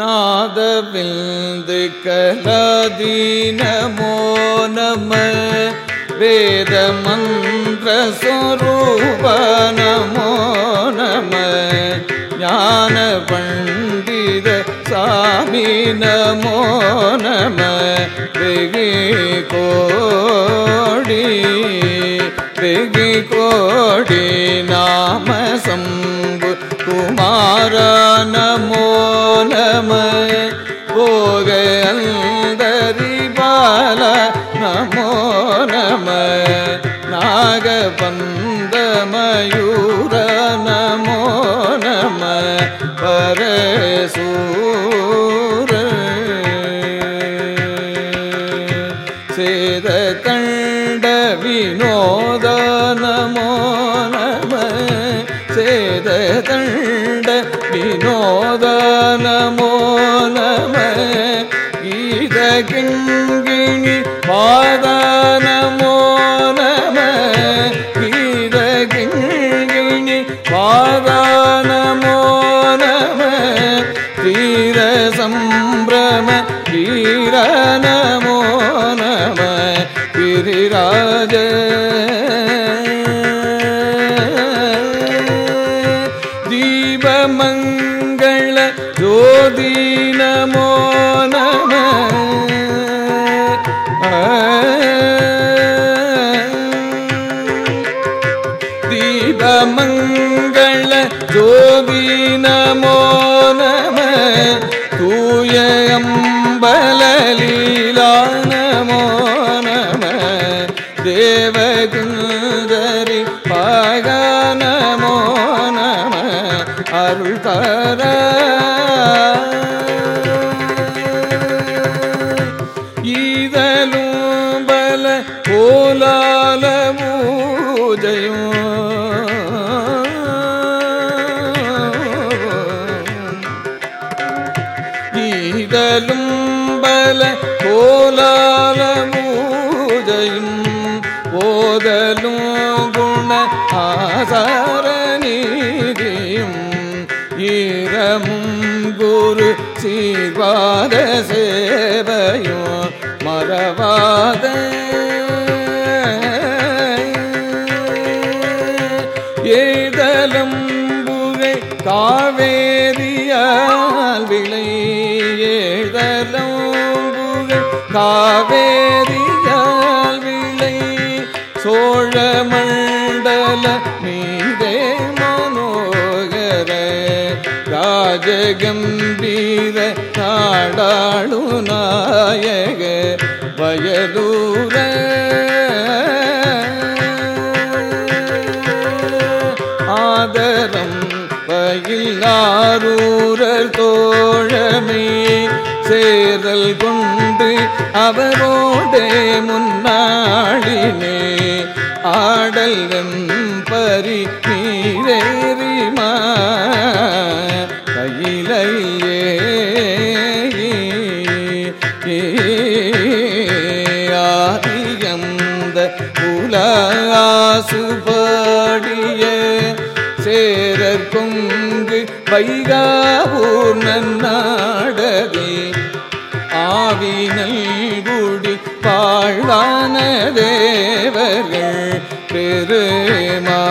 நாதவிந்து கலாதீனமோ நம வேத மந்திர சொரூப நமோ நம ஞான பண்டித சாமி நமோ நம வெகு கோடி வெகு கோடி நாம சம்பு குமார நமோ நம போக அந்தரி பால நமோ நம நாகபந்த மயூர நமோ நம பரசூர. சேத கண்ட வினோத நமோ நம. சேத கண்ட வினோத நமோ கிங்கிணி பாத நம கீத கிங்கிணி பாத நம தீர சம்பிரம வீர நமோ நம கிரிராஜ தீபமங்கள ஜோதி நமோ தீபமங்கள ஜோதி நமோ நம தூய அம்பலலீலா நமோ நம தேவகுந்தரி பாக நமோ நம அருள் பூஜையும் ஈதலும் பல கோலால பூஜையும் ஓதலும் குண ஆசார நீதியும் ஈரமும் குரு சீர்வாத சேவையும் மறவாத காவேரியால் விளை ஏதலம் காவேரியால் விளை சோழ மண்டல மீதே மனோகர ராஜகம்பீர நாடாளு நாயக வயலூர ஆதரம் பயிலாரூரர் தோழமே சேரல் கொண்டு அவரோடே முன்னாளினே ஆடல் வெம்பரி நீரேறிமா கையிலையே ஆதியந்த புலாசுபாடிய சேரர் கொங்கு வைகாவூர் நன்னாடவே. ஆவினல் குடி பாழ்வான தேவர்கள் பெருமா